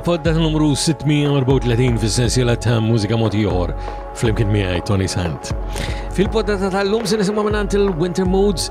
l-podda numru 634 fil-sensiela ta' mużika motiħor fl-imkien miħaj Tony Sant. Fil-podda ta' tal-lum se nisimgħu minn il-Winter Moods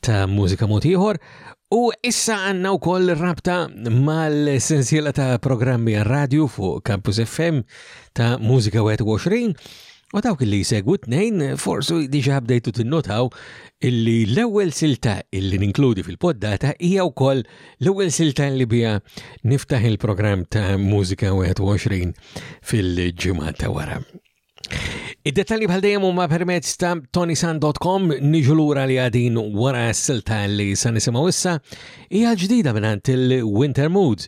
ta' mużika mod ieħor u issa għandna wkoll rabta mal-sensiela ta' programmi radio fuq Campus FM ta' Mużika 21 U dawk li jsegwu tnejn forsu diġa bdejtu tinnotaw illi l-ewwel silta illi ninkludi fil-poddata hija wkoll l-ewwel silta li biha niftaħ il-programm ta' Mużika 21 fil-ġimgħa ta' wara. Id-detalji bħal dejjem huma permezz ta' tonisan.com niġu lura li għadin wara s-silta li sa nisimgħu issa hija ġdida mingħand il-Winter Moods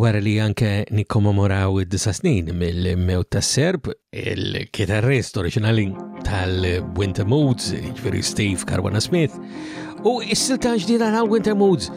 wara li anke nikkommemoraw id-disa snin mill-mewt tas-Serb il-kitarrist oriġinali tal-Winter Moods, ġifieri Steve Carwana Smith, u s-silta ġdida tal-Winter Moods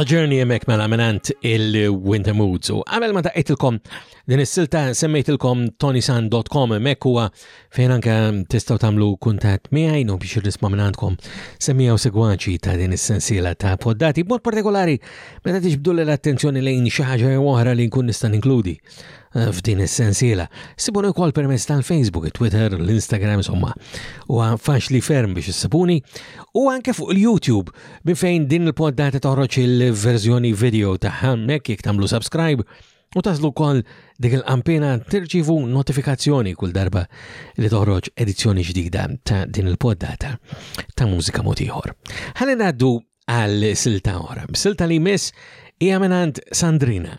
The Journey jemek mela minant il-Winter Moods. U għamel ma taqqetilkom din is-silta semmejtilkom tonisan.com mek huwa fejn anke tistgħu tagħmlu kuntatt miegħi no biex irrisma' mingħandkom semmijaw segwaċi ta' din is-sensiela ta' poddati b'mod partikolari meta tixbdu l-attenzjoni lejn xi ħaġa oħra li nkun nista' ninkludi f'din is-sensiela. Sibuni wkoll permezz tal-Facebook, Twitter, l-Instagram, insomma. Huwa faċli ferm biex issibuni u anke fuq il-YouTube minn fejn din il-poddata toħroġ il-verżjoni video tagħha hemmhekk jekk tagħmlu subscribe u tażlu wkoll dik il-qampina tirċivu notifikazzjoni kull darba li toħroġ edizzjoni ġdida ta' din il-poddata ta' mużika motiħor. Ħalli ngħaddu għal silta ora. Silta li miss hija Sandrina.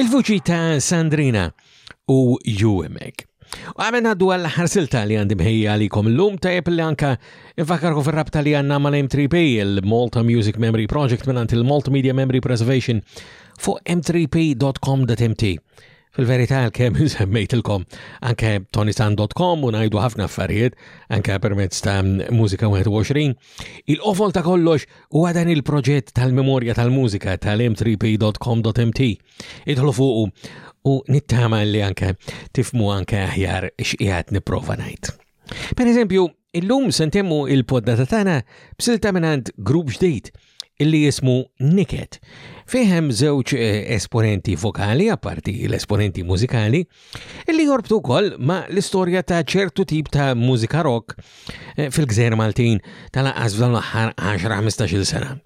Il-vuċi ta' Sandrina u Juwemek. U għamena għaddu għal ħarsilta li għandim ħejja li kom l-lum tajab li anka infakarku fil-rabta li għanna ma' M3P, il-Malta Music Memory Project minnant il-Malta Media Memory Preservation fuq m3p.com.mt. Fil-verità l-kem semmejtilkom anke tonisan.com u najdu ħafna affarijiet anke permezz ta' Musika 21. Il-qofol ta' kollox Huwa dan il-proġett tal-memorja tal-mużika tal-m3p.com.mt. Idħlu fuqu u nittama li anke tifmu anke aħjar x'qiegħed nipprova ngħid. Per eżempju, illum se ntemmu il-poddata tagħna b'silta minant grupp ġdid illi jismu Niket. Fihem żewġ eh, esponenti vokali, apparti l-esponenti mużikali, Illi jorbtu wkoll ma' l-istorja ta' ċertu tip ta' mużika rock eh, fil-gżejjer Maltin tal-aqqas f'dan l-aħħar 10-15 sena.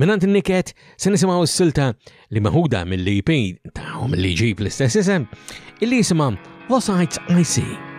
Minant n-niket se nisimgħu s-silta li maħuda mill-EP tagħhom li ġib l-istess isem illi jisimha Losites I See.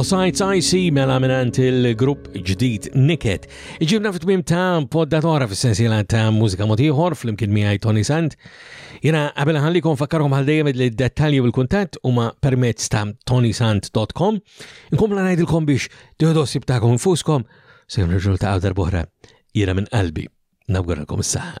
Bosides I See mela minant il-grupp ġdid Niket. Iġibna fit-tmim ta' poddatora fis-sensiela ta' mużika motiħor fl-imkien miħaj Tony Sand. Jena għabela ħallikom fakkarkom għal dejjem li d-dettalji u l-kuntat huma permezz ta' tonysand.com. Inkompla ngħidilkom biex Tieħdu ħsieb tagħkom infuskom se nirġgħu ta' darbohra jiena minn qalbi nawguralkom is-saħħa.